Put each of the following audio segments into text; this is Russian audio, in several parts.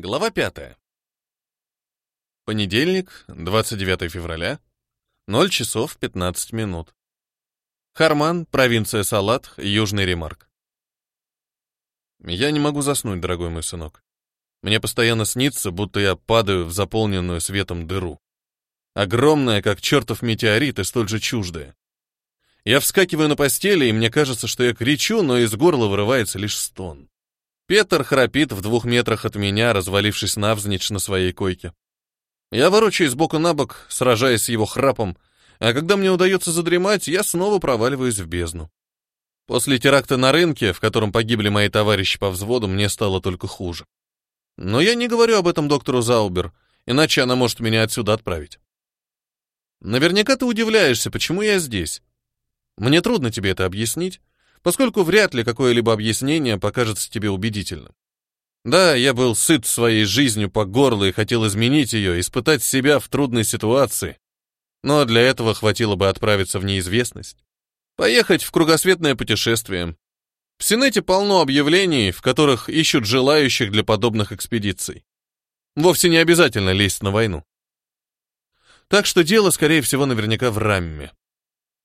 Глава 5. Понедельник, 29 февраля, 0 часов 15 минут. Харман, провинция Салат, Южный Ремарк. Я не могу заснуть, дорогой мой сынок. Мне постоянно снится, будто я падаю в заполненную светом дыру. Огромная, как чертов метеорит, и столь же чуждая. Я вскакиваю на постели, и мне кажется, что я кричу, но из горла вырывается лишь стон. Петр храпит в двух метрах от меня, развалившись навзничь на своей койке. Я ворочаюсь боку на бок, сражаясь с его храпом, а когда мне удается задремать, я снова проваливаюсь в бездну. После теракта на рынке, в котором погибли мои товарищи по взводу, мне стало только хуже. Но я не говорю об этом доктору Заубер, иначе она может меня отсюда отправить. Наверняка ты удивляешься, почему я здесь. Мне трудно тебе это объяснить, поскольку вряд ли какое-либо объяснение покажется тебе убедительным. Да, я был сыт своей жизнью по горло и хотел изменить ее, испытать себя в трудной ситуации. Но для этого хватило бы отправиться в неизвестность. Поехать в кругосветное путешествие. В Синете полно объявлений, в которых ищут желающих для подобных экспедиций. Вовсе не обязательно лезть на войну. Так что дело, скорее всего, наверняка в Рамме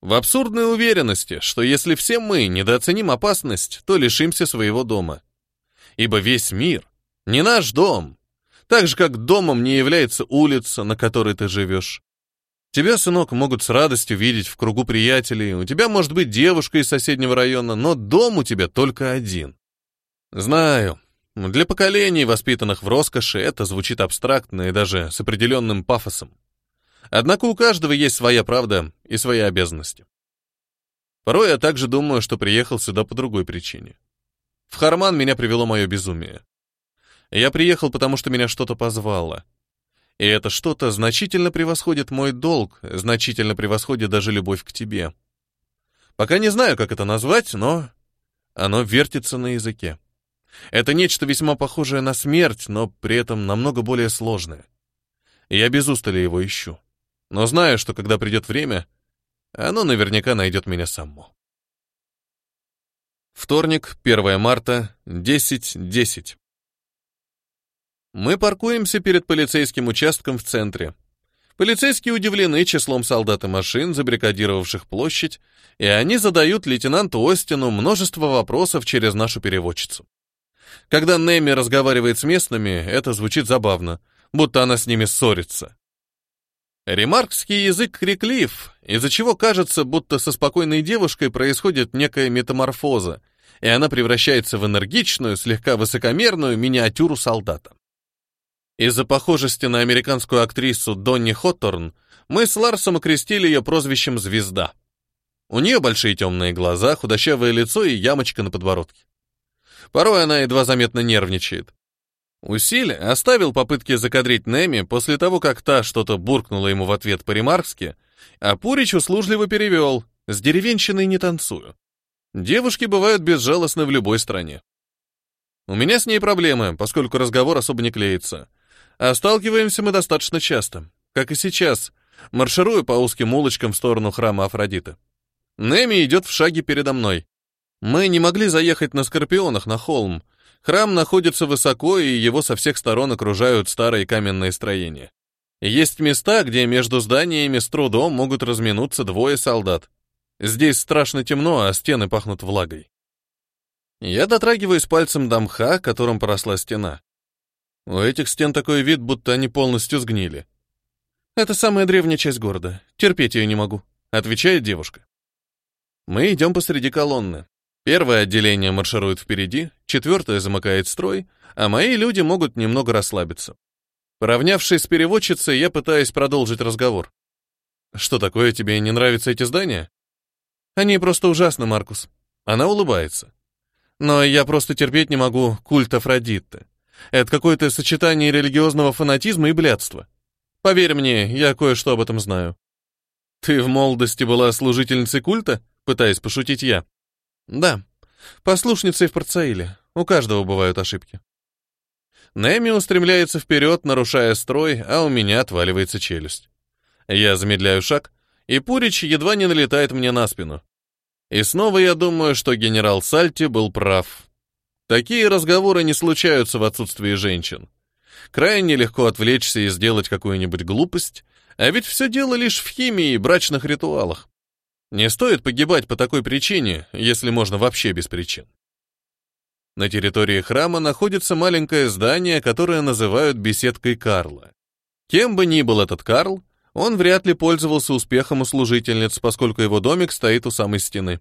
в абсурдной уверенности, что если все мы недооценим опасность, то лишимся своего дома. Ибо весь мир не наш дом, так же, как домом не является улица, на которой ты живешь. Тебя, сынок, могут с радостью видеть в кругу приятелей, у тебя может быть девушка из соседнего района, но дом у тебя только один. Знаю, для поколений, воспитанных в роскоши, это звучит абстрактно и даже с определенным пафосом. Однако у каждого есть своя правда и свои обязанности. Порой я также думаю, что приехал сюда по другой причине. В Харман меня привело мое безумие. Я приехал, потому что меня что-то позвало. И это что-то значительно превосходит мой долг, значительно превосходит даже любовь к тебе. Пока не знаю, как это назвать, но оно вертится на языке. Это нечто весьма похожее на смерть, но при этом намного более сложное. Я без устали его ищу. Но знаю, что когда придет время, оно наверняка найдет меня само. Вторник, 1 марта, 10.10. 10. Мы паркуемся перед полицейским участком в центре. Полицейские удивлены числом солдат и машин, забрикадировавших площадь, и они задают лейтенанту Остину множество вопросов через нашу переводчицу. Когда Неми разговаривает с местными, это звучит забавно, будто она с ними ссорится. Ремаркский язык криклив, из-за чего кажется, будто со спокойной девушкой происходит некая метаморфоза, и она превращается в энергичную, слегка высокомерную миниатюру солдата. Из-за похожести на американскую актрису Донни Хоторн мы с Ларсом окрестили ее прозвищем «Звезда». У нее большие темные глаза, худощавое лицо и ямочка на подбородке. Порой она едва заметно нервничает. Усилия оставил попытки закадрить Неми после того, как та что-то буркнула ему в ответ по-ремаркски, а Пурич услужливо перевел «С деревенщиной не танцую». Девушки бывают безжалостны в любой стране. У меня с ней проблемы, поскольку разговор особо не клеится. А сталкиваемся мы достаточно часто, как и сейчас, Марширую по узким улочкам в сторону храма Афродиты. Неми идет в шаге передо мной. Мы не могли заехать на Скорпионах на холм, Храм находится высоко, и его со всех сторон окружают старые каменные строения. Есть места, где между зданиями с трудом могут разминуться двое солдат. Здесь страшно темно, а стены пахнут влагой. Я дотрагиваюсь пальцем до мха, которым поросла стена. У этих стен такой вид, будто они полностью сгнили. Это самая древняя часть города. Терпеть ее не могу, отвечает девушка. Мы идем посреди колонны. Первое отделение марширует впереди, четвертое замыкает строй, а мои люди могут немного расслабиться. Поравнявшись с переводчицей, я пытаюсь продолжить разговор. «Что такое, тебе не нравятся эти здания?» «Они просто ужасны, Маркус». Она улыбается. «Но я просто терпеть не могу культ Афродиты. Это какое-то сочетание религиозного фанатизма и блядства. Поверь мне, я кое-что об этом знаю». «Ты в молодости была служительницей культа?» Пытаясь пошутить я. Да, послушницы в Порцаиле. У каждого бывают ошибки. Нэми устремляется вперед, нарушая строй, а у меня отваливается челюсть. Я замедляю шаг, и Пурич едва не налетает мне на спину. И снова я думаю, что генерал Сальти был прав. Такие разговоры не случаются в отсутствии женщин. Крайне легко отвлечься и сделать какую-нибудь глупость, а ведь все дело лишь в химии и брачных ритуалах. Не стоит погибать по такой причине, если можно вообще без причин. На территории храма находится маленькое здание, которое называют беседкой Карла. Кем бы ни был этот Карл, он вряд ли пользовался успехом у служительниц, поскольку его домик стоит у самой стены.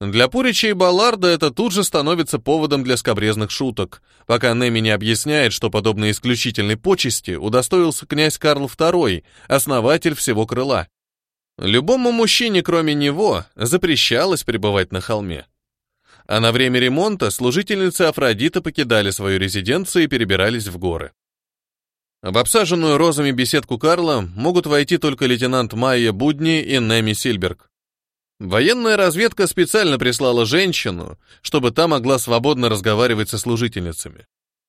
Для Пурича и Балларда это тут же становится поводом для скобрезных шуток, пока Неми не объясняет, что подобной исключительной почести удостоился князь Карл II, основатель всего крыла. Любому мужчине, кроме него, запрещалось пребывать на холме. А на время ремонта служительницы Афродита покидали свою резиденцию и перебирались в горы. В обсаженную розами беседку Карла могут войти только лейтенант Майя Будни и Неми Сильберг. Военная разведка специально прислала женщину, чтобы та могла свободно разговаривать со служительницами.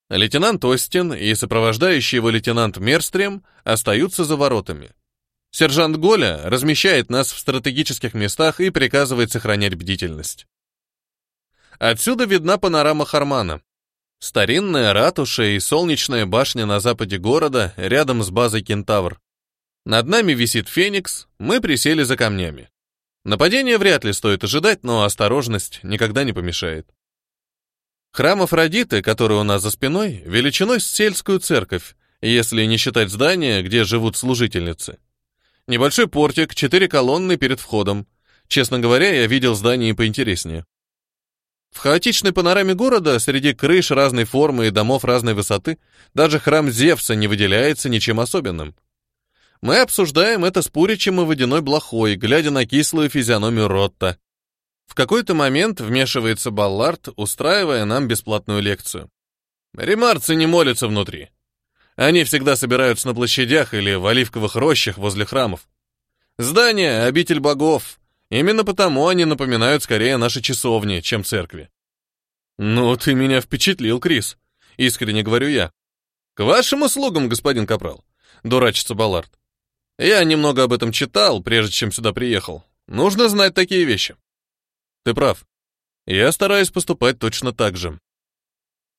Лейтенант Остин и сопровождающий его лейтенант Мерстрем остаются за воротами – Сержант Голя размещает нас в стратегических местах и приказывает сохранять бдительность. Отсюда видна панорама Хармана. Старинная ратуша и солнечная башня на западе города, рядом с базой «Кентавр». Над нами висит «Феникс», мы присели за камнями. Нападение вряд ли стоит ожидать, но осторожность никогда не помешает. Храм Афродиты, который у нас за спиной, величиной с сельскую церковь, если не считать здания, где живут служительницы. Небольшой портик, четыре колонны перед входом. Честно говоря, я видел здание поинтереснее. В хаотичной панораме города, среди крыш разной формы и домов разной высоты, даже храм Зевса не выделяется ничем особенным. Мы обсуждаем это с Пуричем и Водяной Блохой, глядя на кислую физиономию Ротта. В какой-то момент вмешивается Баллард, устраивая нам бесплатную лекцию. Ремарцы не молятся внутри. Они всегда собираются на площадях или в оливковых рощах возле храмов. Здание — обитель богов. Именно потому они напоминают скорее наши часовни, чем церкви. «Ну, ты меня впечатлил, Крис», — искренне говорю я. «К вашим услугам, господин Капрал», — дурачится Баллард. «Я немного об этом читал, прежде чем сюда приехал. Нужно знать такие вещи». «Ты прав. Я стараюсь поступать точно так же.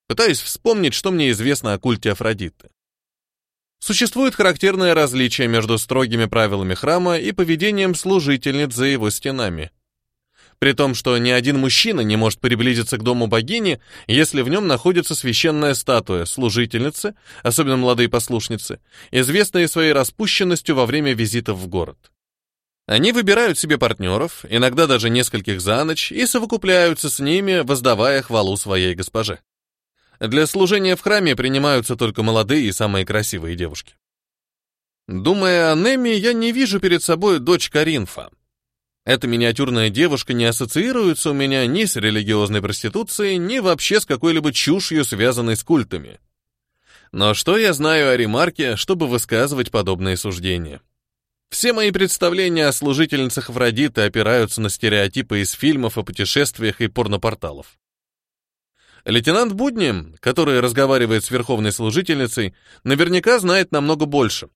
Пытаюсь вспомнить, что мне известно о культе Афродиты. Существует характерное различие между строгими правилами храма и поведением служительниц за его стенами. При том, что ни один мужчина не может приблизиться к дому богини, если в нем находится священная статуя, служительницы, особенно молодые послушницы, известные своей распущенностью во время визитов в город. Они выбирают себе партнеров, иногда даже нескольких за ночь, и совокупляются с ними, воздавая хвалу своей госпоже. Для служения в храме принимаются только молодые и самые красивые девушки. Думая о Неме, я не вижу перед собой дочь Каринфа. Эта миниатюрная девушка не ассоциируется у меня ни с религиозной проституцией, ни вообще с какой-либо чушью, связанной с культами. Но что я знаю о ремарке, чтобы высказывать подобные суждения? Все мои представления о служительницах Афродиты опираются на стереотипы из фильмов о путешествиях и порнопорталов. Лейтенант Будни, который разговаривает с верховной служительницей, наверняка знает намного больше.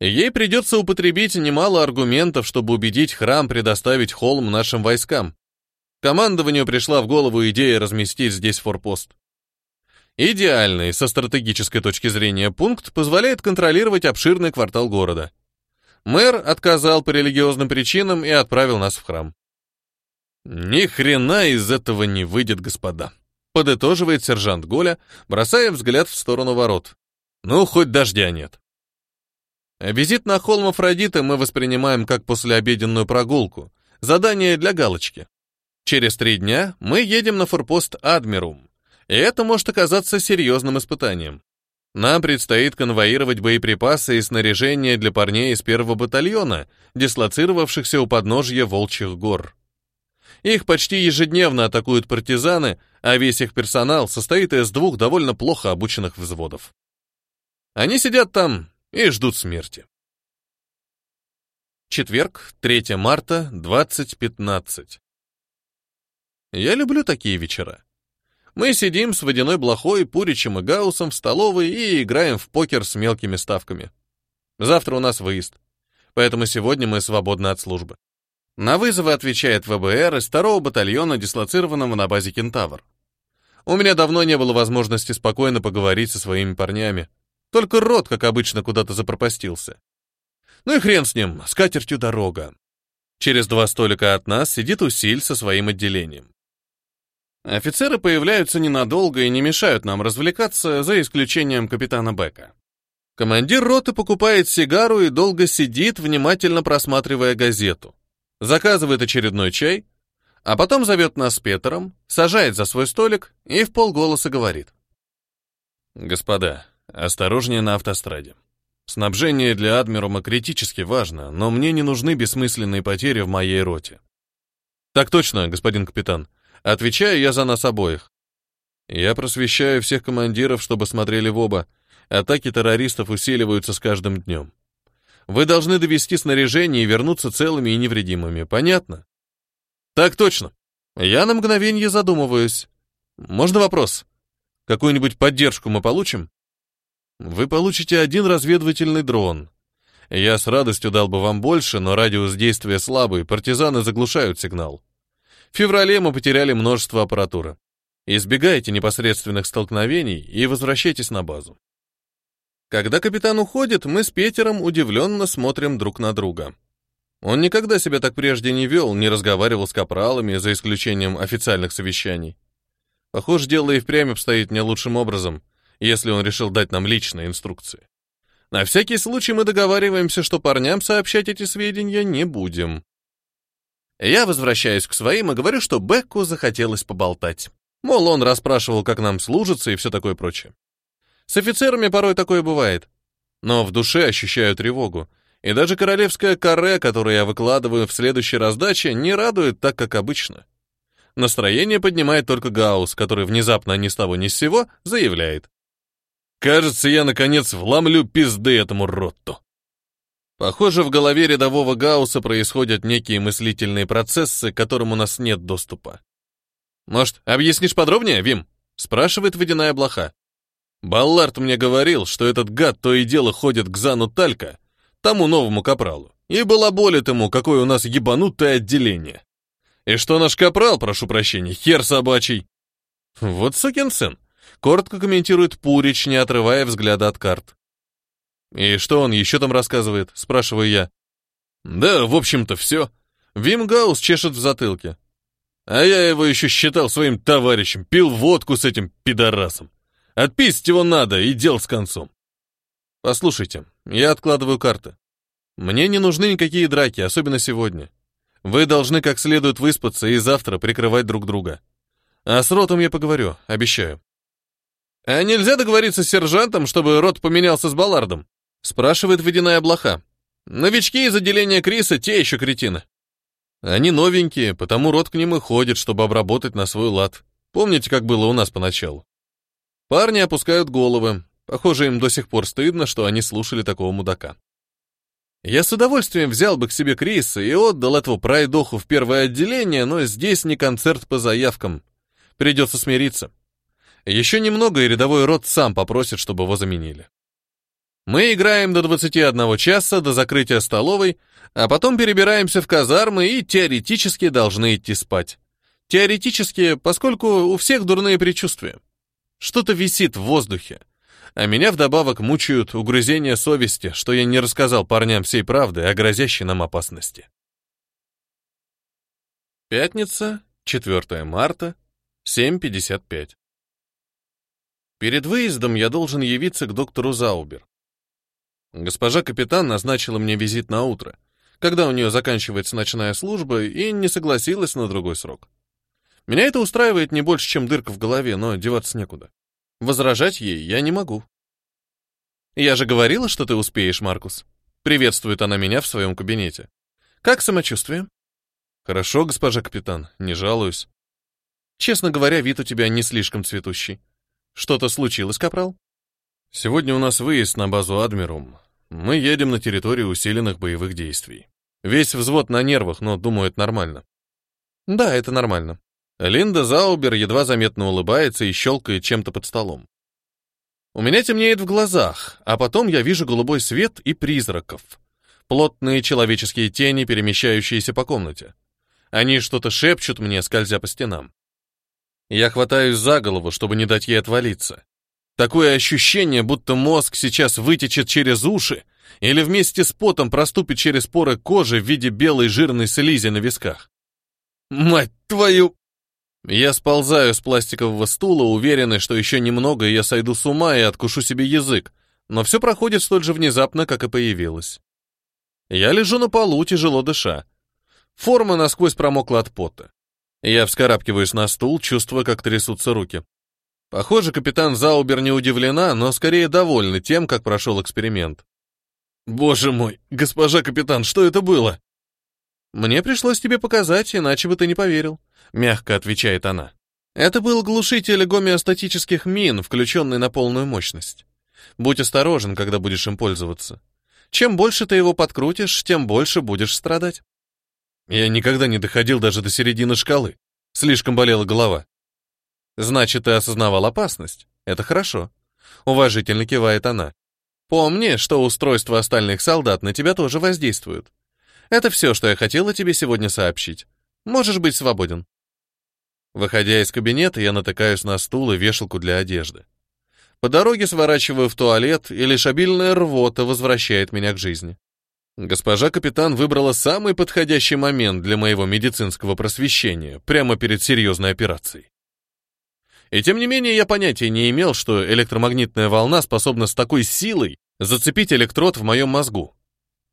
Ей придется употребить немало аргументов, чтобы убедить храм предоставить холм нашим войскам. Командованию пришла в голову идея разместить здесь форпост. Идеальный, со стратегической точки зрения, пункт позволяет контролировать обширный квартал города. Мэр отказал по религиозным причинам и отправил нас в храм. Ни хрена из этого не выйдет, господа. Подытоживает сержант Голя, бросая взгляд в сторону ворот. Ну, хоть дождя нет. Визит на холм Афродиты мы воспринимаем как послеобеденную прогулку, задание для галочки. Через три дня мы едем на форпост Адмирум, и это может оказаться серьезным испытанием. Нам предстоит конвоировать боеприпасы и снаряжение для парней из первого батальона, дислоцировавшихся у подножья Волчьих гор. Их почти ежедневно атакуют партизаны, а весь их персонал состоит из двух довольно плохо обученных взводов. Они сидят там и ждут смерти. Четверг, 3 марта, 20.15. Я люблю такие вечера. Мы сидим с водяной блохой, Пуричем и Гаусом в столовой и играем в покер с мелкими ставками. Завтра у нас выезд, поэтому сегодня мы свободны от службы. На вызовы отвечает ВБР из второго батальона, дислоцированного на базе «Кентавр». У меня давно не было возможности спокойно поговорить со своими парнями. Только рот, как обычно, куда-то запропастился. Ну и хрен с ним, с катертью дорога. Через два столика от нас сидит Усиль со своим отделением. Офицеры появляются ненадолго и не мешают нам развлекаться, за исключением капитана Бека. Командир роты покупает сигару и долго сидит, внимательно просматривая газету. Заказывает очередной чай, а потом зовет нас с Петером, сажает за свой столик и в полголоса говорит. «Господа, осторожнее на автостраде. Снабжение для Адмирума критически важно, но мне не нужны бессмысленные потери в моей роте». «Так точно, господин капитан. Отвечаю я за нас обоих. Я просвещаю всех командиров, чтобы смотрели в оба. Атаки террористов усиливаются с каждым днем. Вы должны довести снаряжение и вернуться целыми и невредимыми, понятно?» Так точно. Я на мгновение задумываюсь. Можно вопрос? Какую-нибудь поддержку мы получим? Вы получите один разведывательный дрон. Я с радостью дал бы вам больше, но радиус действия слабый, партизаны заглушают сигнал. В феврале мы потеряли множество аппаратуры. Избегайте непосредственных столкновений и возвращайтесь на базу. Когда капитан уходит, мы с Петером удивленно смотрим друг на друга. Он никогда себя так прежде не вел, не разговаривал с капралами, за исключением официальных совещаний. Похоже, дело и впрямь обстоит не лучшим образом, если он решил дать нам личные инструкции. На всякий случай мы договариваемся, что парням сообщать эти сведения не будем. Я возвращаюсь к своим и говорю, что Бекку захотелось поболтать. Мол, он расспрашивал, как нам служится и все такое прочее. С офицерами порой такое бывает. Но в душе ощущаю тревогу. И даже королевская каре, которую я выкладываю в следующей раздаче, не радует так, как обычно. Настроение поднимает только Гаус, который внезапно ни с того ни с сего заявляет. «Кажется, я, наконец, вломлю пизды этому ротту». Похоже, в голове рядового Гаусса происходят некие мыслительные процессы, к которым у нас нет доступа. «Может, объяснишь подробнее, Вим?» — спрашивает водяная блоха. «Баллард мне говорил, что этот гад то и дело ходит к Зану Талька, тому новому капралу, и была балаболит этому, какое у нас ебанутое отделение. И что наш капрал, прошу прощения, хер собачий. Вот сукин сын, коротко комментирует Пурич, не отрывая взгляда от карт. И что он еще там рассказывает, спрашиваю я. Да, в общем-то, все. Вимгаус чешет в затылке. А я его еще считал своим товарищем, пил водку с этим пидорасом. Отписать его надо и дел с концом. Послушайте, я откладываю карты. Мне не нужны никакие драки, особенно сегодня. Вы должны как следует выспаться и завтра прикрывать друг друга. А с Ротом я поговорю, обещаю. А нельзя договориться с сержантом, чтобы Рот поменялся с Баллардом? Спрашивает водяная блоха. Новички из отделения Криса те еще кретины. Они новенькие, потому Рот к ним и ходит, чтобы обработать на свой лад. Помните, как было у нас поначалу? Парни опускают головы, Похоже, им до сих пор стыдно, что они слушали такого мудака. Я с удовольствием взял бы к себе Криса и отдал этого пройдоху в первое отделение, но здесь не концерт по заявкам. Придется смириться. Еще немного, и рядовой Рот сам попросит, чтобы его заменили. Мы играем до 21 часа, до закрытия столовой, а потом перебираемся в казармы и теоретически должны идти спать. Теоретически, поскольку у всех дурные предчувствия. Что-то висит в воздухе. А меня вдобавок мучают угрызения совести, что я не рассказал парням всей правды о грозящей нам опасности. Пятница, 4 марта, 7.55. Перед выездом я должен явиться к доктору Заубер. Госпожа капитан назначила мне визит на утро, когда у нее заканчивается ночная служба, и не согласилась на другой срок. Меня это устраивает не больше, чем дырка в голове, но деваться некуда. Возражать ей я не могу. Я же говорила, что ты успеешь, Маркус. Приветствует она меня в своем кабинете. Как самочувствие? Хорошо, госпожа капитан, не жалуюсь. Честно говоря, вид у тебя не слишком цветущий. Что-то случилось, капрал? Сегодня у нас выезд на базу Адмирум. Мы едем на территорию усиленных боевых действий. Весь взвод на нервах, но, думаю, это нормально. Да, это нормально. Линда Заубер едва заметно улыбается и щелкает чем-то под столом. У меня темнеет в глазах, а потом я вижу голубой свет и призраков. Плотные человеческие тени, перемещающиеся по комнате. Они что-то шепчут мне, скользя по стенам. Я хватаюсь за голову, чтобы не дать ей отвалиться. Такое ощущение, будто мозг сейчас вытечет через уши или вместе с потом проступит через поры кожи в виде белой жирной слизи на висках. «Мать твою!» Я сползаю с пластикового стула, уверенный, что еще немного, и я сойду с ума и откушу себе язык, но все проходит столь же внезапно, как и появилось. Я лежу на полу, тяжело дыша. Форма насквозь промокла от пота. Я вскарабкиваюсь на стул, чувствуя, как трясутся руки. Похоже, капитан Заубер не удивлена, но скорее довольна тем, как прошел эксперимент. «Боже мой, госпожа капитан, что это было?» Мне пришлось тебе показать, иначе бы ты не поверил», — мягко отвечает она. Это был глушитель гомеостатических мин, включенный на полную мощность. Будь осторожен, когда будешь им пользоваться. Чем больше ты его подкрутишь, тем больше будешь страдать. Я никогда не доходил даже до середины шкалы. Слишком болела голова. Значит, ты осознавал опасность. Это хорошо. Уважительно кивает она. Помни, что устройства остальных солдат на тебя тоже воздействуют. Это все, что я хотела тебе сегодня сообщить. Можешь быть свободен». Выходя из кабинета, я натыкаюсь на стул и вешалку для одежды. По дороге сворачиваю в туалет, и лишь обильная рвота возвращает меня к жизни. Госпожа капитан выбрала самый подходящий момент для моего медицинского просвещения, прямо перед серьезной операцией. И тем не менее я понятия не имел, что электромагнитная волна способна с такой силой зацепить электрод в моем мозгу.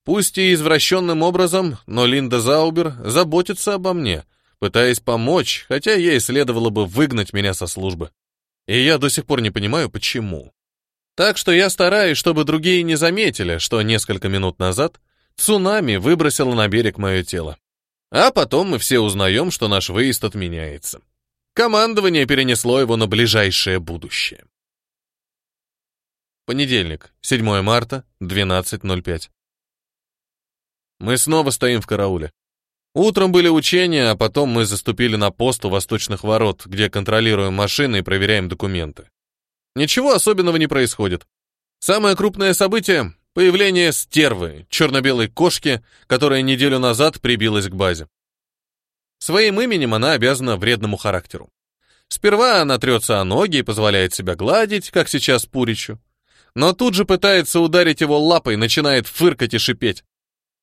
Пусть и извращенным образом, но Линда Заубер заботится обо мне, пытаясь помочь, хотя ей следовало бы выгнать меня со службы. И я до сих пор не понимаю, почему. Так что я стараюсь, чтобы другие не заметили, что несколько минут назад цунами выбросило на берег мое тело. А потом мы все узнаем, что наш выезд отменяется. Командование перенесло его на ближайшее будущее. Понедельник, 7 марта, 12.05. Мы снова стоим в карауле. Утром были учения, а потом мы заступили на пост у восточных ворот, где контролируем машины и проверяем документы. Ничего особенного не происходит. Самое крупное событие — появление стервы, черно-белой кошки, которая неделю назад прибилась к базе. Своим именем она обязана вредному характеру. Сперва она трется о ноги и позволяет себя гладить, как сейчас Пуричу, но тут же пытается ударить его лапой, начинает фыркать и шипеть.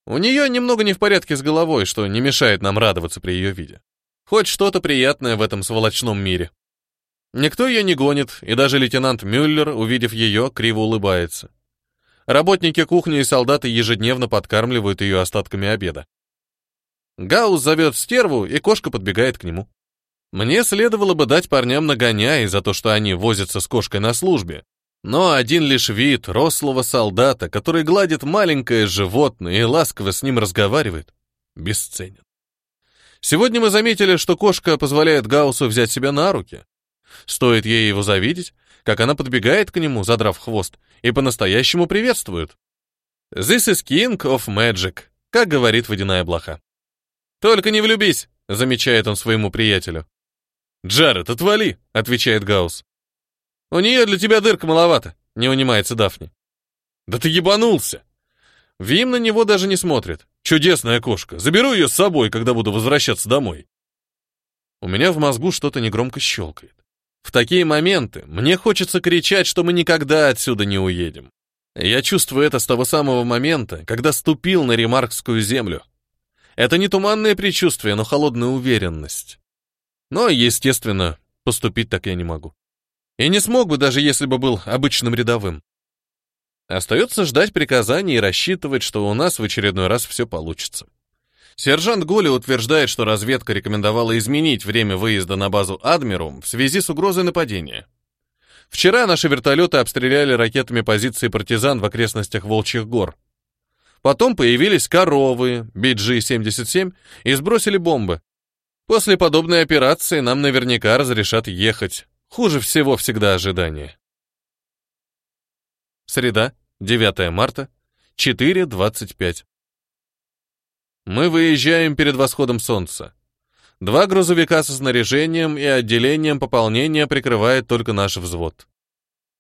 У нее немного не в порядке с головой, что не мешает нам радоваться при ее виде. Хоть что-то приятное в этом сволочном мире. Никто ее не гонит, и даже лейтенант Мюллер, увидев ее, криво улыбается. Работники кухни и солдаты ежедневно подкармливают ее остатками обеда. Гаус зовет стерву, и кошка подбегает к нему. Мне следовало бы дать парням нагоняй за то, что они возятся с кошкой на службе, но один лишь вид рослого солдата, который гладит маленькое животное и ласково с ним разговаривает, бесценен. Сегодня мы заметили, что кошка позволяет Гауссу взять себя на руки. Стоит ей его завидеть, как она подбегает к нему, задрав хвост, и по-настоящему приветствует. «This is king of magic», как говорит водяная блоха. «Только не влюбись», — замечает он своему приятелю. «Джаред, отвали», — отвечает Гаусс. У нее для тебя дырка маловато, не унимается Дафни. Да ты ебанулся. Вим на него даже не смотрит. Чудесная кошка. Заберу ее с собой, когда буду возвращаться домой. У меня в мозгу что-то негромко щелкает. В такие моменты мне хочется кричать, что мы никогда отсюда не уедем. Я чувствую это с того самого момента, когда ступил на ремаркскую землю. Это не туманное предчувствие, но холодная уверенность. Но, естественно, поступить так я не могу. И не смог бы, даже если бы был обычным рядовым. Остается ждать приказаний и рассчитывать, что у нас в очередной раз все получится. Сержант Голи утверждает, что разведка рекомендовала изменить время выезда на базу Адмирум в связи с угрозой нападения. Вчера наши вертолеты обстреляли ракетами позиции партизан в окрестностях Волчьих гор. Потом появились коровы, BG-77, и сбросили бомбы. После подобной операции нам наверняка разрешат ехать, Хуже всего всегда ожидание. Среда, 9 марта, 4.25. Мы выезжаем перед восходом солнца. Два грузовика со снаряжением и отделением пополнения прикрывает только наш взвод.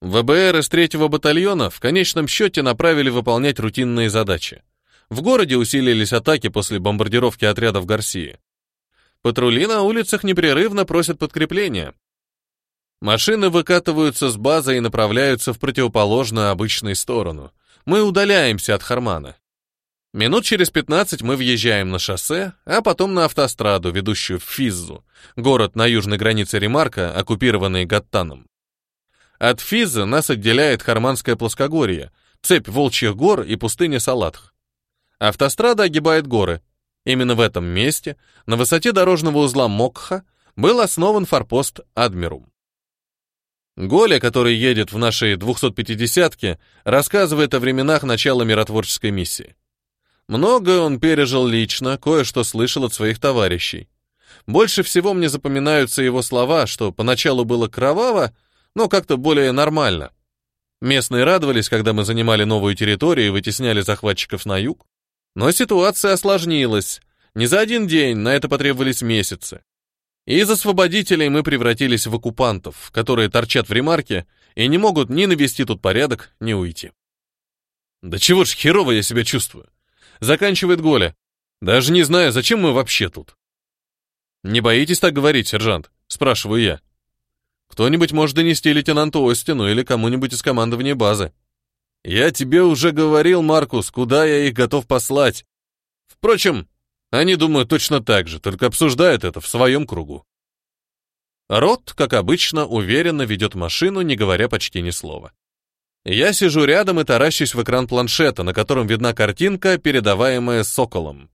ВБР из третьего батальона в конечном счете направили выполнять рутинные задачи. В городе усилились атаки после бомбардировки отрядов Гарсии. Патрули на улицах непрерывно просят подкрепления, Машины выкатываются с базы и направляются в противоположную обычной сторону. Мы удаляемся от Хармана. Минут через 15 мы въезжаем на шоссе, а потом на автостраду, ведущую в Физзу, город на южной границе Ремарка, оккупированный Гаттаном. От Физзы нас отделяет Харманское плоскогорье, цепь волчьих гор и пустыня Салатх. Автострада огибает горы. Именно в этом месте, на высоте дорожного узла Мокха, был основан форпост Адмирум. Голя, который едет в нашей 250-ке, рассказывает о временах начала миротворческой миссии. Многое он пережил лично, кое-что слышал от своих товарищей. Больше всего мне запоминаются его слова, что поначалу было кроваво, но как-то более нормально. Местные радовались, когда мы занимали новую территорию и вытесняли захватчиков на юг. Но ситуация осложнилась. Не за один день, на это потребовались месяцы. Из освободителей мы превратились в оккупантов, которые торчат в ремарке и не могут ни навести тут порядок, ни уйти. «Да чего ж херово я себя чувствую!» Заканчивает Голя. «Даже не знаю, зачем мы вообще тут?» «Не боитесь так говорить, сержант?» Спрашиваю я. «Кто-нибудь может донести лейтенанту Остину или кому-нибудь из командования базы?» «Я тебе уже говорил, Маркус, куда я их готов послать. Впрочем, они думают точно так же, только обсуждают это в своем кругу. Рот, как обычно, уверенно ведет машину, не говоря почти ни слова. Я сижу рядом и таращусь в экран планшета, на котором видна картинка, передаваемая соколом.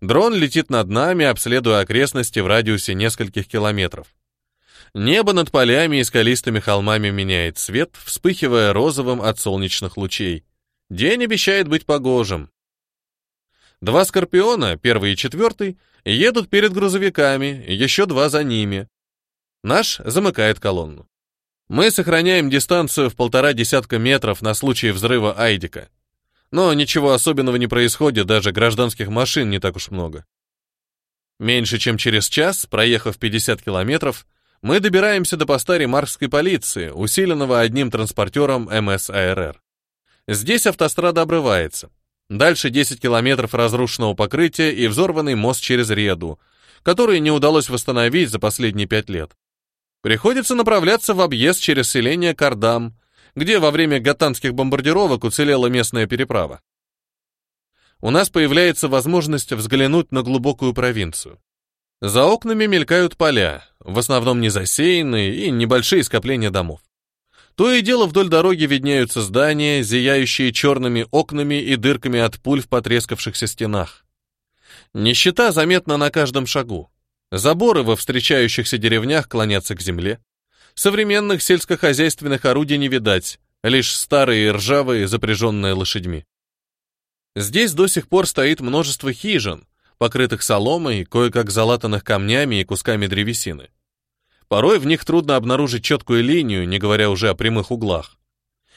Дрон летит над нами, обследуя окрестности в радиусе нескольких километров. Небо над полями и скалистыми холмами меняет цвет, вспыхивая розовым от солнечных лучей. День обещает быть погожим. Два «Скорпиона», первый и четвертый, едут перед грузовиками, еще два за ними. Наш замыкает колонну. Мы сохраняем дистанцию в полтора десятка метров на случай взрыва Айдика. Но ничего особенного не происходит, даже гражданских машин не так уж много. Меньше чем через час, проехав 50 километров, мы добираемся до поста ремаркской полиции, усиленного одним транспортером МСАРР. Здесь автострада обрывается. Дальше 10 километров разрушенного покрытия и взорванный мост через Реду, который не удалось восстановить за последние пять лет. Приходится направляться в объезд через селение Кардам, где во время гатанских бомбардировок уцелела местная переправа. У нас появляется возможность взглянуть на глубокую провинцию. За окнами мелькают поля, в основном незасеянные и небольшие скопления домов. То и дело вдоль дороги виднеются здания, зияющие черными окнами и дырками от пуль в потрескавшихся стенах. Нищета заметна на каждом шагу. Заборы во встречающихся деревнях клонятся к земле. Современных сельскохозяйственных орудий не видать, лишь старые ржавые, запряженные лошадьми. Здесь до сих пор стоит множество хижин, покрытых соломой, кое-как залатанных камнями и кусками древесины. Порой в них трудно обнаружить четкую линию, не говоря уже о прямых углах.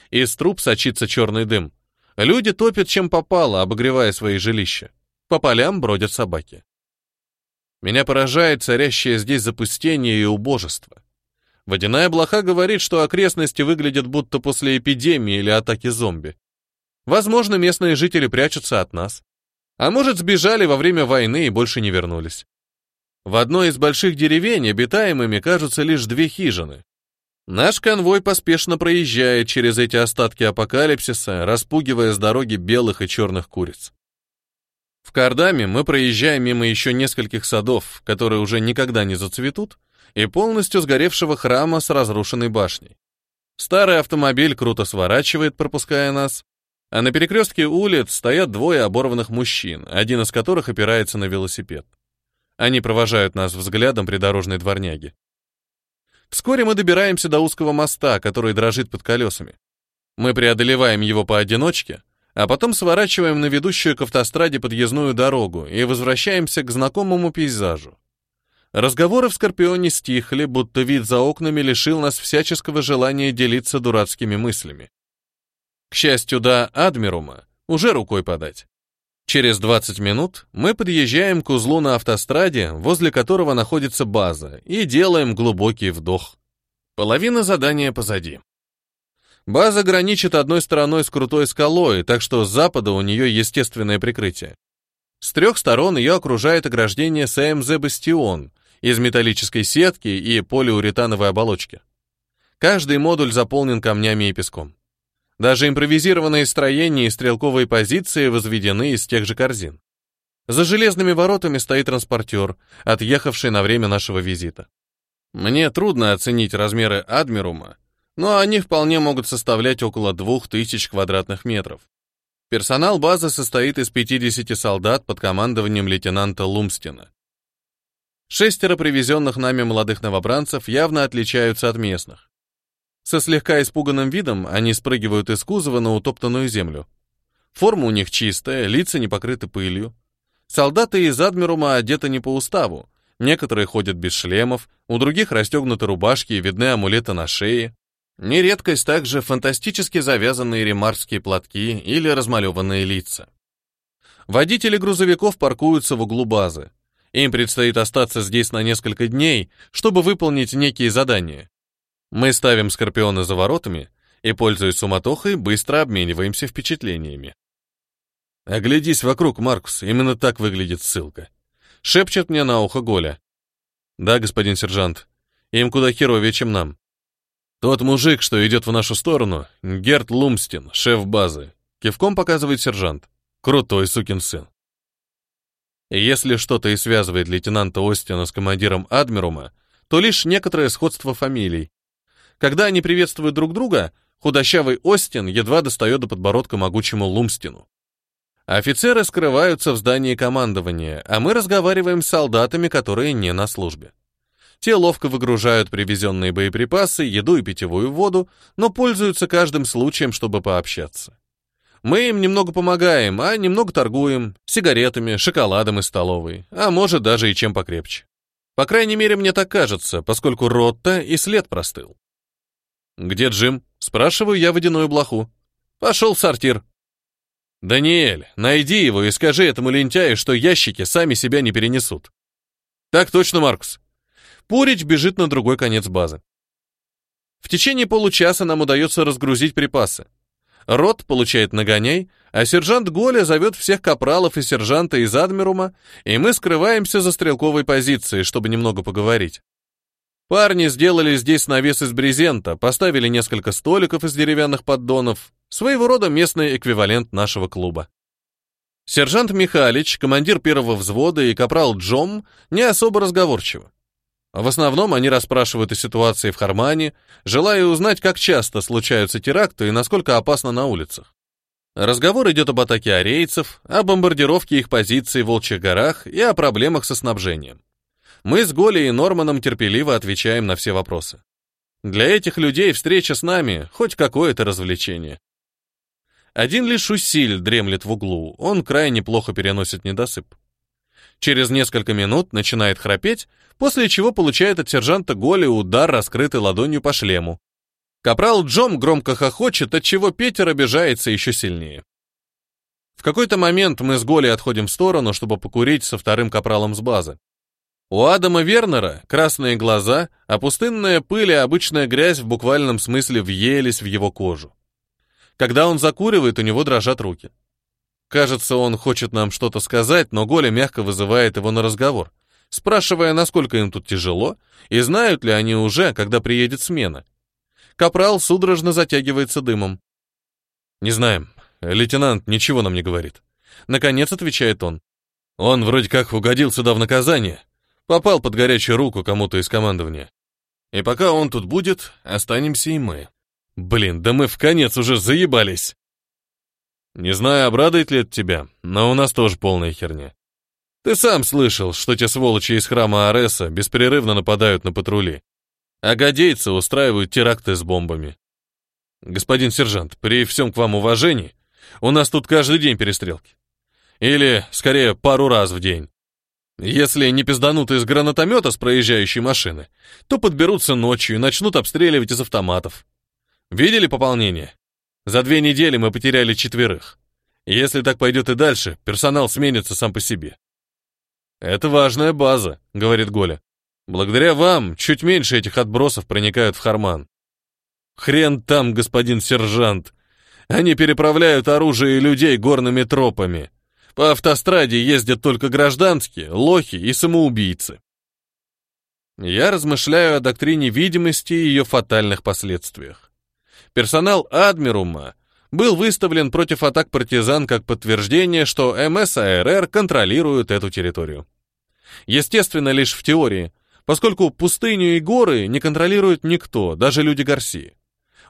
Из труб сочится черный дым. Люди топят чем попало, обогревая свои жилища. По полям бродят собаки. Меня поражает царящее здесь запустение и убожество. Водяная блоха говорит, что окрестности выглядят будто после эпидемии или атаки зомби. Возможно, местные жители прячутся от нас. А может, сбежали во время войны и больше не вернулись. В одной из больших деревень обитаемыми кажутся лишь две хижины. Наш конвой поспешно проезжает через эти остатки апокалипсиса, распугивая с дороги белых и черных куриц. В Кардаме мы проезжаем мимо еще нескольких садов, которые уже никогда не зацветут, и полностью сгоревшего храма с разрушенной башней. Старый автомобиль круто сворачивает, пропуская нас, а на перекрестке улиц стоят двое оборванных мужчин, один из которых опирается на велосипед. Они провожают нас взглядом придорожной дворняги. Вскоре мы добираемся до узкого моста, который дрожит под колесами. Мы преодолеваем его поодиночке, а потом сворачиваем на ведущую к автостраде подъездную дорогу и возвращаемся к знакомому пейзажу. Разговоры в Скорпионе стихли, будто вид за окнами лишил нас всяческого желания делиться дурацкими мыслями. К счастью, да, Адмирума уже рукой подать. Через 20 минут мы подъезжаем к узлу на автостраде, возле которого находится база, и делаем глубокий вдох. Половина задания позади. База граничит одной стороной с крутой скалой, так что с запада у нее естественное прикрытие. С трех сторон ее окружает ограждение СМЗ «Бастион» из металлической сетки и полиуретановой оболочки. Каждый модуль заполнен камнями и песком. Даже импровизированные строения и стрелковые позиции возведены из тех же корзин. За железными воротами стоит транспортер, отъехавший на время нашего визита. Мне трудно оценить размеры Адмирума, но они вполне могут составлять около 2000 квадратных метров. Персонал базы состоит из 50 солдат под командованием лейтенанта Лумстина. Шестеро привезенных нами молодых новобранцев явно отличаются от местных. Со слегка испуганным видом они спрыгивают из кузова на утоптанную землю. Форма у них чистая, лица не покрыты пылью. Солдаты из Адмирума одеты не по уставу. Некоторые ходят без шлемов, у других расстегнуты рубашки и видны амулеты на шее. Не редкость также фантастически завязанные ремарские платки или размалеванные лица. Водители грузовиков паркуются в углу базы. Им предстоит остаться здесь на несколько дней, чтобы выполнить некие задания. Мы ставим Скорпиона за воротами и, пользуясь суматохой, быстро обмениваемся впечатлениями. «Оглядись вокруг, Маркус, именно так выглядит ссылка», — шепчет мне на ухо Голя. «Да, господин сержант, им куда херовее, чем нам. Тот мужик, что идет в нашу сторону, Герт Лумстин, шеф базы, кивком показывает сержант. Крутой сукин сын. Если что-то и связывает лейтенанта Остина с командиром Адмирума, то лишь некоторое сходство фамилий. Когда они приветствуют друг друга, худощавый Остин едва достает до подбородка могучему Лумстину. Офицеры скрываются в здании командования, а мы разговариваем с солдатами, которые не на службе. Те ловко выгружают привезенные боеприпасы, еду и питьевую воду, но пользуются каждым случаем, чтобы пообщаться. Мы им немного помогаем, а немного торгуем сигаретами, шоколадом из столовой, а может даже и чем покрепче. По крайней мере, мне так кажется, поскольку Ротта и след простыл. «Где Джим?» — спрашиваю я водяную блоху. «Пошел в сортир». «Даниэль, найди его и скажи этому лентяю, что ящики сами себя не перенесут». «Так точно, Маркус». Пурич бежит на другой конец базы. В течение получаса нам удается разгрузить припасы. Рот получает нагоняй, а сержант Голя зовет всех капралов и сержанта из Адмирума, и мы скрываемся за стрелковой позицией, чтобы немного поговорить. Парни сделали здесь навес из брезента, поставили несколько столиков из деревянных поддонов, своего рода местный эквивалент нашего клуба. Сержант Михалич, командир первого взвода и капрал Джом не особо разговорчивы. В основном они расспрашивают о ситуации в Хармане, желая узнать, как часто случаются теракты и насколько опасно на улицах. Разговор идет об атаке арейцев, о бомбардировке их позиций в Волчьих горах и о проблемах со снабжением. Мы с Голей и Норманом терпеливо отвечаем на все вопросы. Для этих людей встреча с нами — хоть какое-то развлечение. Один лишь Усиль дремлет в углу, он крайне плохо переносит недосып. Через несколько минут начинает храпеть, после чего получает от сержанта Голи удар, раскрытый ладонью по шлему. Капрал Джом громко хохочет, отчего Петер обижается еще сильнее. В какой-то момент мы с Голи отходим в сторону, чтобы покурить со вторым капралом с базы. У Адама Вернера красные глаза, а пустынная пыль и обычная грязь в буквальном смысле въелись в его кожу. Когда он закуривает, у него дрожат руки. Кажется, он хочет нам что-то сказать, но Голя мягко вызывает его на разговор, спрашивая, насколько им тут тяжело, и знают ли они уже, когда приедет смена. Капрал судорожно затягивается дымом. «Не знаем. Лейтенант ничего нам не говорит». Наконец отвечает он. «Он вроде как угодил сюда в наказание, попал под горячую руку кому-то из командования. И пока он тут будет, останемся и мы. Блин, да мы в конец уже заебались. Не знаю, обрадует ли это тебя, но у нас тоже полная херня. Ты сам слышал, что те сволочи из храма Ареса беспрерывно нападают на патрули. А гадейцы устраивают теракты с бомбами. Господин сержант, при всем к вам уважении, у нас тут каждый день перестрелки. Или, скорее, пару раз в день. Если не пизданут из гранатомета с проезжающей машины, то подберутся ночью и начнут обстреливать из автоматов. Видели пополнение? За две недели мы потеряли четверых. Если так пойдет и дальше, персонал сменится сам по себе. «Это важная база», — говорит Голя. «Благодаря вам чуть меньше этих отбросов проникают в Харман». «Хрен там, господин сержант! Они переправляют оружие и людей горными тропами. По автостраде ездят только гражданские, лохи и самоубийцы. Я размышляю о доктрине видимости и ее фатальных последствиях. Персонал Адмирума был выставлен против атак партизан как подтверждение, что МСАРР контролирует эту территорию. Естественно, лишь в теории, поскольку пустыню и горы не контролирует никто, даже люди Гарсии.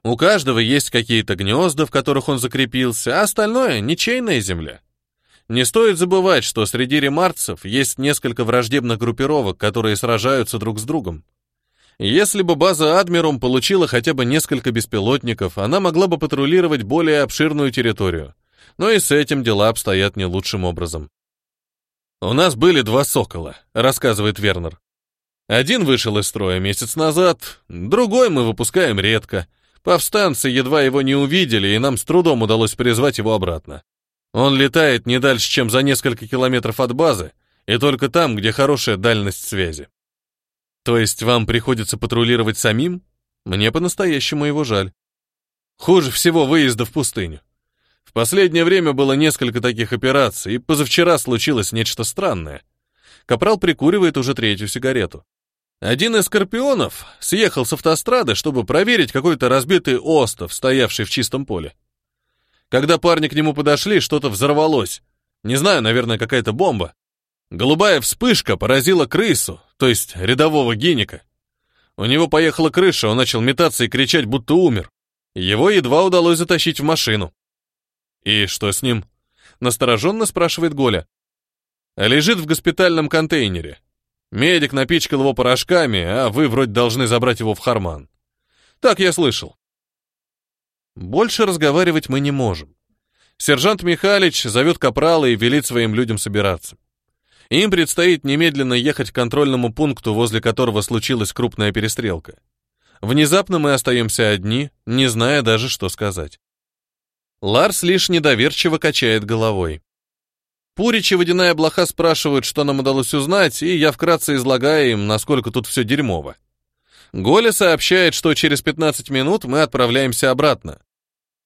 У каждого есть какие-то гнезда, в которых он закрепился, а остальное — ничейная земля. Не стоит забывать, что среди ремарцев есть несколько враждебных группировок, которые сражаются друг с другом. Если бы база Адмирум получила хотя бы несколько беспилотников, она могла бы патрулировать более обширную территорию. Но и с этим дела обстоят не лучшим образом. «У нас были два «Сокола», — рассказывает Вернер. «Один вышел из строя месяц назад, другой мы выпускаем редко. Повстанцы едва его не увидели, и нам с трудом удалось призвать его обратно. Он летает не дальше, чем за несколько километров от базы, и только там, где хорошая дальность связи. То есть вам приходится патрулировать самим? Мне по-настоящему его жаль. Хуже всего выезда в пустыню. В последнее время было несколько таких операций, и позавчера случилось нечто странное. Капрал прикуривает уже третью сигарету. Один из скорпионов съехал с автострады, чтобы проверить какой-то разбитый остов, стоявший в чистом поле. Когда парни к нему подошли, что-то взорвалось. Не знаю, наверное, какая-то бомба. Голубая вспышка поразила крысу, то есть рядового геника. У него поехала крыша, он начал метаться и кричать, будто умер. Его едва удалось затащить в машину. «И что с ним?» — настороженно спрашивает Голя. «Лежит в госпитальном контейнере. Медик напичкал его порошками, а вы вроде должны забрать его в Харман. Так я слышал. Больше разговаривать мы не можем. Сержант Михалич зовет капрала и велит своим людям собираться. Им предстоит немедленно ехать к контрольному пункту, возле которого случилась крупная перестрелка. Внезапно мы остаемся одни, не зная даже, что сказать. Ларс лишь недоверчиво качает головой. Пурич и Водяная Блоха спрашивают, что нам удалось узнать, и я вкратце излагаю им, насколько тут все дерьмово. Голя сообщает, что через 15 минут мы отправляемся обратно.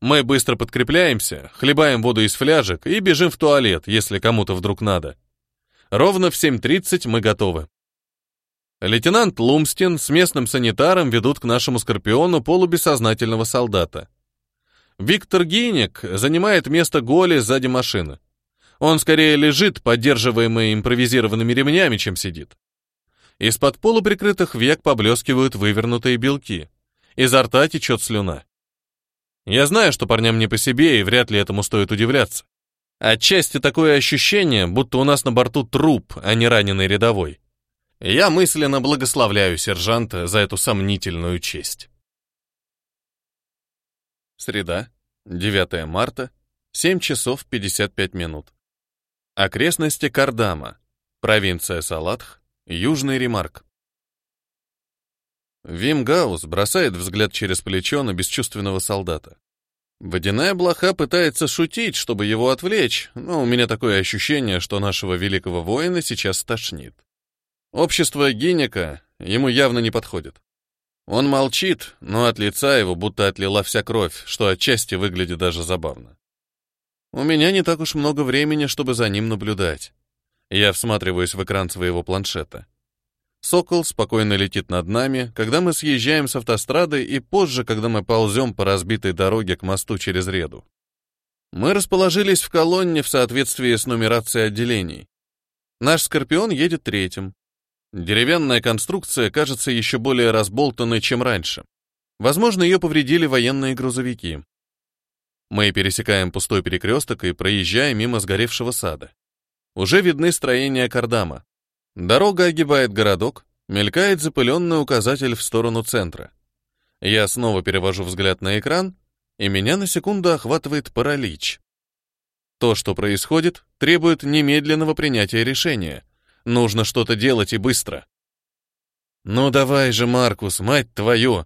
Мы быстро подкрепляемся, хлебаем воду из фляжек и бежим в туалет, если кому-то вдруг надо. Ровно в 7.30 мы готовы. Лейтенант Лумстин с местным санитаром ведут к нашему «Скорпиону» полубессознательного солдата. Виктор Гинек занимает место Голи сзади машины. Он скорее лежит, поддерживаемый импровизированными ремнями, чем сидит. Из-под полуприкрытых век поблескивают вывернутые белки. Изо рта течет слюна. Я знаю, что парням не по себе, и вряд ли этому стоит удивляться. Отчасти такое ощущение, будто у нас на борту труп, а не раненый рядовой. Я мысленно благословляю сержанта за эту сомнительную честь. Среда, 9 марта, 7 часов 55 минут. Окрестности Кардама, провинция Салатх, Южный Ремарк. Вим Гаус бросает взгляд через плечо на бесчувственного солдата. Водяная блоха пытается шутить, чтобы его отвлечь, но у меня такое ощущение, что нашего великого воина сейчас тошнит. Общество Гинека ему явно не подходит. Он молчит, но от лица его будто отлила вся кровь, что отчасти выглядит даже забавно. У меня не так уж много времени, чтобы за ним наблюдать. Я всматриваюсь в экран своего планшета. Сокол спокойно летит над нами, когда мы съезжаем с автострады и позже, когда мы ползем по разбитой дороге к мосту через Реду. Мы расположились в колонне в соответствии с нумерацией отделений. Наш «Скорпион» едет третьим. Деревянная конструкция кажется еще более разболтанной, чем раньше. Возможно, ее повредили военные грузовики. Мы пересекаем пустой перекресток и проезжаем мимо сгоревшего сада. Уже видны строения кардама. Дорога огибает городок, мелькает запыленный указатель в сторону центра. Я снова перевожу взгляд на экран, и меня на секунду охватывает паралич. То, что происходит, требует немедленного принятия решения. Нужно что-то делать и быстро. «Ну давай же, Маркус, мать твою!»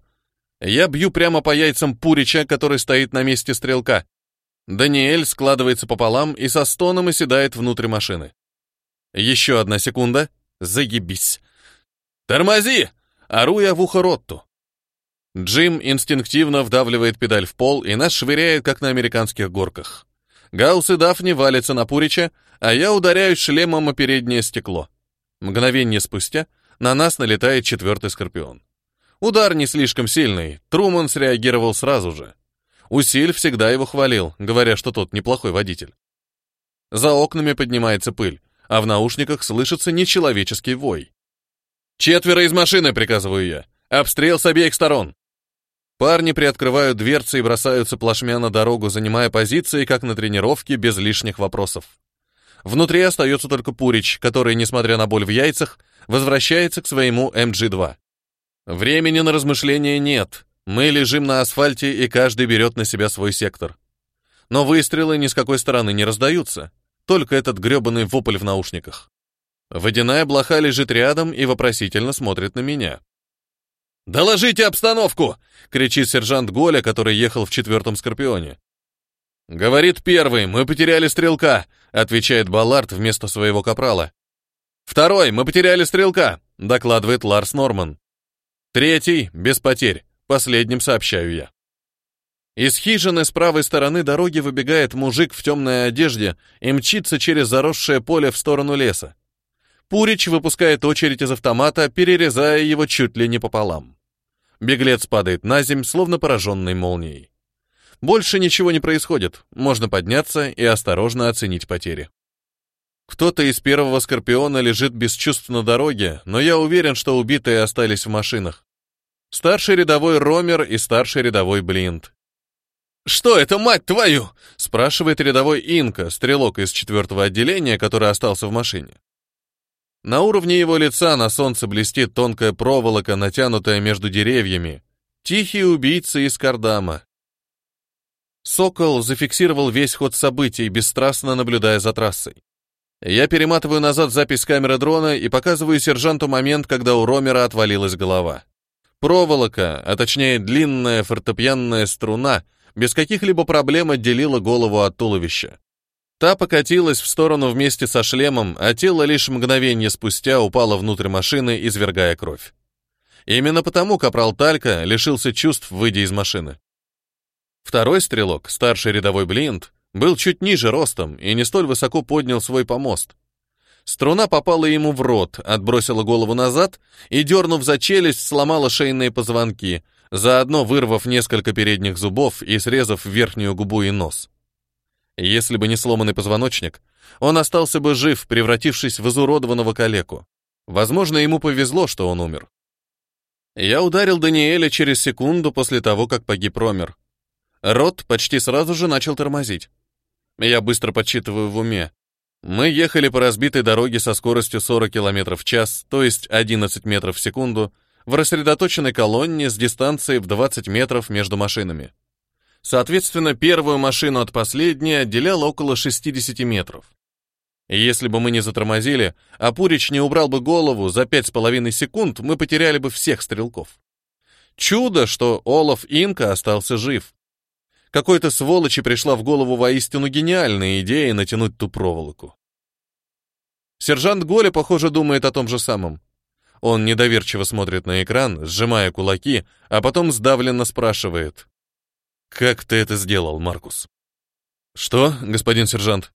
Я бью прямо по яйцам Пурича, который стоит на месте стрелка. Даниэль складывается пополам и со стоном оседает внутрь машины. Еще одна секунда. Загибись. «Тормози!» Ору я в ухо Ротту. Джим инстинктивно вдавливает педаль в пол и нас швыряет, как на американских горках. Гаусс и Дафни валятся на Пурича, а я ударяю шлемом о переднее стекло. Мгновение спустя на нас налетает четвертый скорпион. Удар не слишком сильный, Труман среагировал сразу же. Усиль всегда его хвалил, говоря, что тот неплохой водитель. За окнами поднимается пыль а в наушниках слышится нечеловеческий вой. «Четверо из машины!» — приказываю я. «Обстрел с обеих сторон!» Парни приоткрывают дверцы и бросаются плашмя на дорогу, занимая позиции, как на тренировке, без лишних вопросов. Внутри остается только Пурич, который, несмотря на боль в яйцах, возвращается к своему эм МГ-2. Времени на размышления нет. Мы лежим на асфальте, и каждый берет на себя свой сектор. Но выстрелы ни с какой стороны не раздаются. Только этот грёбаный вопль в наушниках. Водяная блоха лежит рядом и вопросительно смотрит на меня. «Доложите обстановку!» — кричит сержант Голя, который ехал в четвертом «Скорпионе». «Говорит первый, мы потеряли стрелка», — отвечает Баллард вместо своего капрала. «Второй, мы потеряли стрелка», — докладывает Ларс Норман. «Третий, без потерь, последним сообщаю я». Из хижины с правой стороны дороги выбегает мужик в темной одежде и мчится через заросшее поле в сторону леса. Пурич выпускает очередь из автомата, перерезая его чуть ли не пополам. Беглец падает на земь, словно пораженный молнией. Больше ничего не происходит, можно подняться и осторожно оценить потери. Кто-то из первого скорпиона лежит без чувств на дороге, но я уверен, что убитые остались в машинах. Старший рядовой Ромер и старший рядовой Блинд. «Что это, мать твою?» — спрашивает рядовой Инка, стрелок из четвертого отделения, который остался в машине. На уровне его лица на солнце блестит тонкая проволока, натянутая между деревьями. Тихий убийца из Кардама. Сокол зафиксировал весь ход событий, бесстрастно наблюдая за трассой. Я перематываю назад запись камеры дрона и показываю сержанту момент, когда у Ромера отвалилась голова. Проволока, а точнее длинная фортепианная струна — без каких-либо проблем отделила голову от туловища. Та покатилась в сторону вместе со шлемом, а тело лишь мгновение спустя упало внутрь машины, извергая кровь. Именно потому капрал Талька лишился чувств, выйдя из машины. Второй стрелок, старший рядовой Блинд, был чуть ниже ростом и не столь высоко поднял свой помост. Струна попала ему в рот, отбросила голову назад и, дернув за челюсть, сломала шейные позвонки — заодно вырвав несколько передних зубов и срезав верхнюю губу и нос. Если бы не сломанный позвоночник, он остался бы жив, превратившись в изуродованного калеку. Возможно, ему повезло, что он умер. Я ударил Даниэля через секунду после того, как погиб Ромер. Рот почти сразу же начал тормозить. Я быстро подсчитываю в уме. Мы ехали по разбитой дороге со скоростью 40 км в час, то есть 11 метров в секунду, в рассредоточенной колонне с дистанцией в 20 метров между машинами. Соответственно, первую машину от последней отделяло около 60 метров. Если бы мы не затормозили, а Пурич не убрал бы голову за 5,5 секунд, мы потеряли бы всех стрелков. Чудо, что Олаф Инка остался жив. Какой-то сволочи пришла в голову воистину гениальная идея натянуть ту проволоку. Сержант Голя, похоже, думает о том же самом. Он недоверчиво смотрит на экран, сжимая кулаки, а потом сдавленно спрашивает. «Как ты это сделал, Маркус?» «Что, господин сержант?»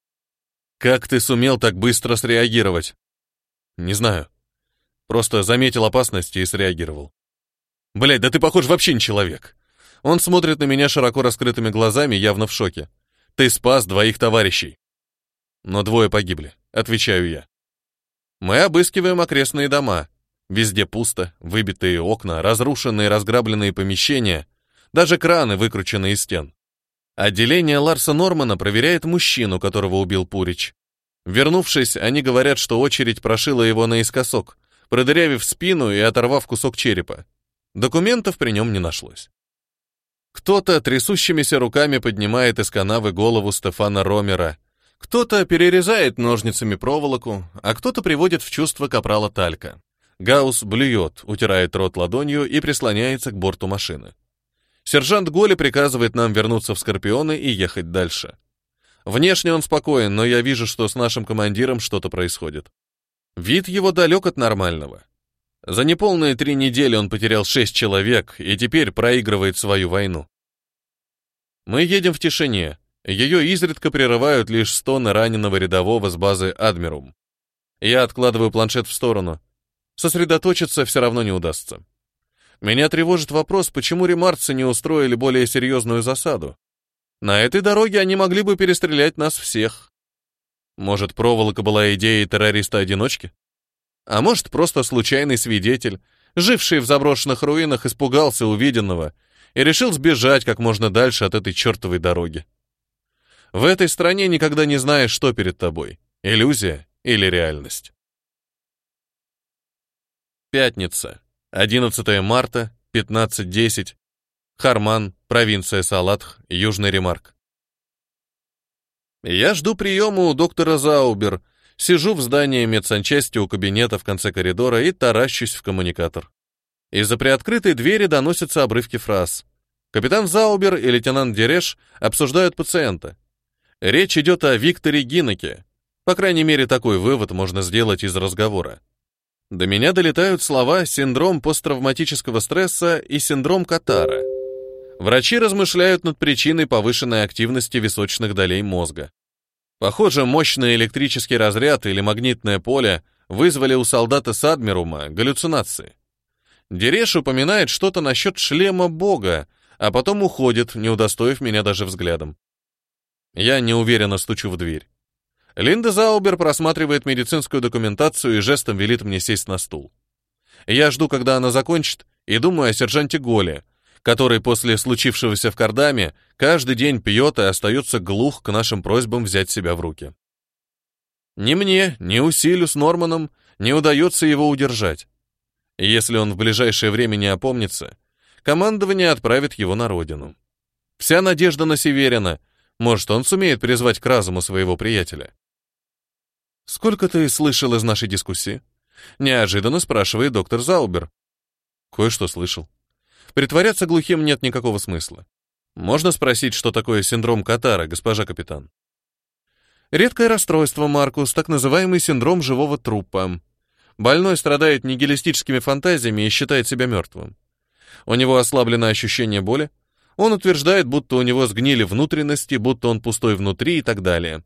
«Как ты сумел так быстро среагировать?» «Не знаю. Просто заметил опасность и среагировал». «Блядь, да ты, похож, вообще не человек!» Он смотрит на меня широко раскрытыми глазами, явно в шоке. «Ты спас двоих товарищей!» «Но двое погибли», — отвечаю я. Мы обыскиваем окрестные дома, Везде пусто, выбитые окна, разрушенные разграбленные помещения, даже краны выкручены из стен. Отделение Ларса Нормана проверяет мужчину, которого убил Пурич. Вернувшись, они говорят, что очередь прошила его наискосок, продырявив спину и оторвав кусок черепа. Документов при нем не нашлось. Кто-то трясущимися руками поднимает из канавы голову Стефана Ромера, кто-то перерезает ножницами проволоку, а кто-то приводит в чувство капрала Талька. Гаус блюет, утирает рот ладонью и прислоняется к борту машины. Сержант Голи приказывает нам вернуться в Скорпионы и ехать дальше. Внешне он спокоен, но я вижу, что с нашим командиром что-то происходит. Вид его далек от нормального. За неполные три недели он потерял шесть человек и теперь проигрывает свою войну. Мы едем в тишине. Ее изредка прерывают лишь стоны раненого рядового с базы «Адмирум». Я откладываю планшет в сторону сосредоточиться все равно не удастся. Меня тревожит вопрос, почему ремарцы не устроили более серьезную засаду. На этой дороге они могли бы перестрелять нас всех. Может, проволока была идеей террориста-одиночки? А может, просто случайный свидетель, живший в заброшенных руинах, испугался увиденного и решил сбежать как можно дальше от этой чертовой дороги. В этой стране никогда не знаешь, что перед тобой — иллюзия или реальность. Пятница, 11 марта, 15.10, Харман, провинция Салатх, Южный Ремарк. Я жду приема у доктора Заубер, сижу в здании медсанчасти у кабинета в конце коридора и таращусь в коммуникатор. Из-за приоткрытой двери доносятся обрывки фраз. Капитан Заубер и лейтенант Дереш обсуждают пациента. Речь идет о Викторе Гинеке. По крайней мере, такой вывод можно сделать из разговора. До меня долетают слова «синдром посттравматического стресса» и «синдром Катара». Врачи размышляют над причиной повышенной активности височных долей мозга. Похоже, мощный электрический разряд или магнитное поле вызвали у солдата с Адмирума галлюцинации. Дереш упоминает что-то насчет шлема бога, а потом уходит, не удостоив меня даже взглядом. Я неуверенно стучу в дверь. Линда Заубер просматривает медицинскую документацию и жестом велит мне сесть на стул. Я жду, когда она закончит, и думаю о сержанте Голе, который после случившегося в Кардаме каждый день пьет и остается глух к нашим просьбам взять себя в руки. Ни мне, ни усилю с Норманом не удается его удержать. Если он в ближайшее время не опомнится, командование отправит его на родину. Вся надежда на Северина, может, он сумеет призвать к разуму своего приятеля. «Сколько ты слышал из нашей дискуссии?» Неожиданно спрашивает доктор Заубер. Кое-что слышал. Притворяться глухим нет никакого смысла. Можно спросить, что такое синдром Катара, госпожа капитан? Редкое расстройство, Маркус, так называемый синдром живого трупа. Больной страдает нигилистическими фантазиями и считает себя мертвым. У него ослаблено ощущение боли. Он утверждает, будто у него сгнили внутренности, будто он пустой внутри и так далее.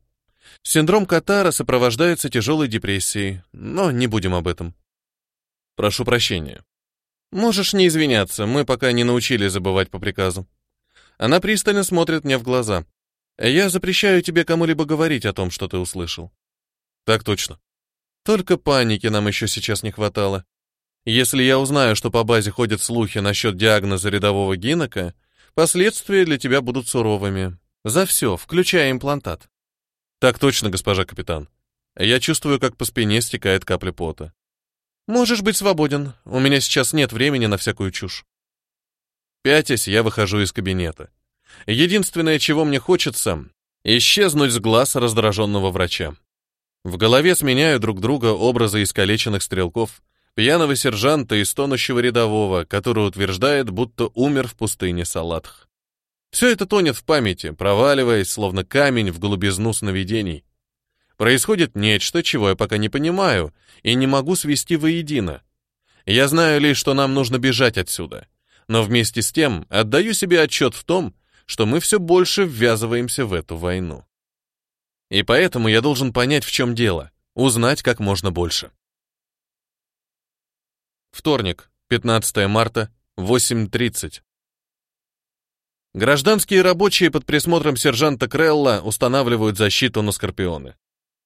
Синдром Катара сопровождается тяжелой депрессией, но не будем об этом. Прошу прощения. Можешь не извиняться, мы пока не научились забывать по приказу. Она пристально смотрит мне в глаза. Я запрещаю тебе кому-либо говорить о том, что ты услышал. Так точно. Только паники нам еще сейчас не хватало. Если я узнаю, что по базе ходят слухи насчет диагноза рядового гинока, последствия для тебя будут суровыми. За все, включая имплантат. Так точно, госпожа капитан. Я чувствую, как по спине стекает капля пота. Можешь быть свободен. У меня сейчас нет времени на всякую чушь. Пятясь, я выхожу из кабинета. Единственное, чего мне хочется, исчезнуть с глаз раздраженного врача. В голове сменяю друг друга образы искалеченных стрелков, пьяного сержанта и стонущего рядового, который утверждает, будто умер в пустыне Салатх. Все это тонет в памяти, проваливаясь, словно камень в голубизну сновидений. Происходит нечто, чего я пока не понимаю, и не могу свести воедино. Я знаю лишь, что нам нужно бежать отсюда. Но вместе с тем отдаю себе отчет в том, что мы все больше ввязываемся в эту войну. И поэтому я должен понять, в чем дело, узнать как можно больше. Вторник, 15 марта, 8.30. Гражданские рабочие под присмотром сержанта Крелла устанавливают защиту на «Скорпионы».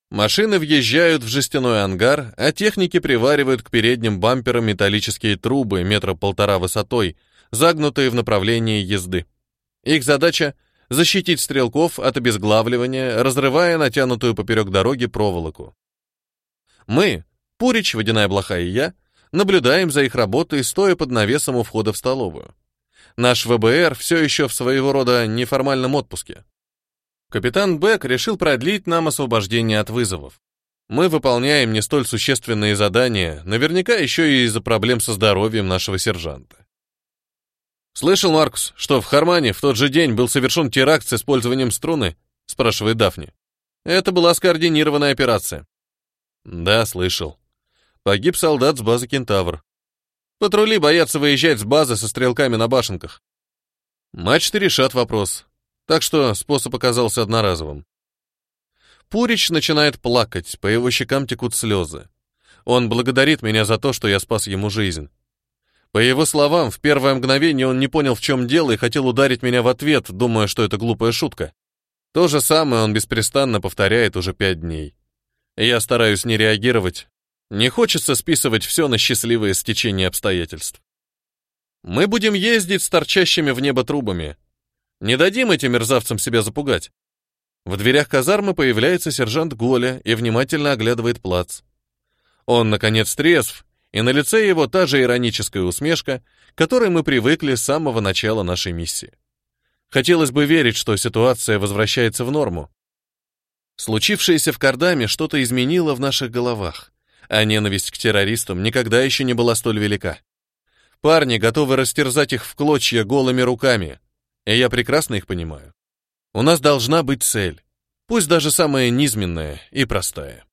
Машины въезжают в жестяной ангар, а техники приваривают к передним бамперам металлические трубы метра полтора высотой, загнутые в направлении езды. Их задача — защитить стрелков от обезглавливания, разрывая натянутую поперек дороги проволоку. Мы, Пурич, Водяная Блоха и я, наблюдаем за их работой, стоя под навесом у входа в столовую. Наш ВБР все еще в своего рода неформальном отпуске. Капитан Бек решил продлить нам освобождение от вызовов. Мы выполняем не столь существенные задания, наверняка еще и из-за проблем со здоровьем нашего сержанта. «Слышал, Маркус, что в Хармане в тот же день был совершен теракт с использованием струны?» — спрашивает Дафни. «Это была скоординированная операция». «Да, слышал. Погиб солдат с базы «Кентавр». Патрули боятся выезжать с базы со стрелками на башенках. Мачты решат вопрос. Так что способ оказался одноразовым. Пурич начинает плакать, по его щекам текут слезы. Он благодарит меня за то, что я спас ему жизнь. По его словам, в первое мгновение он не понял, в чем дело, и хотел ударить меня в ответ, думая, что это глупая шутка. То же самое он беспрестанно повторяет уже пять дней. Я стараюсь не реагировать, не хочется списывать все на счастливое стечение обстоятельств. Мы будем ездить с торчащими в небо трубами. Не дадим этим мерзавцам себя запугать. В дверях казармы появляется сержант Голя и внимательно оглядывает плац. Он, наконец, трезв, и на лице его та же ироническая усмешка, к которой мы привыкли с самого начала нашей миссии. Хотелось бы верить, что ситуация возвращается в норму. Случившееся в Кардаме что-то изменило в наших головах а ненависть к террористам никогда еще не была столь велика. Парни готовы растерзать их в клочья голыми руками, и я прекрасно их понимаю. У нас должна быть цель, пусть даже самая низменная и простая.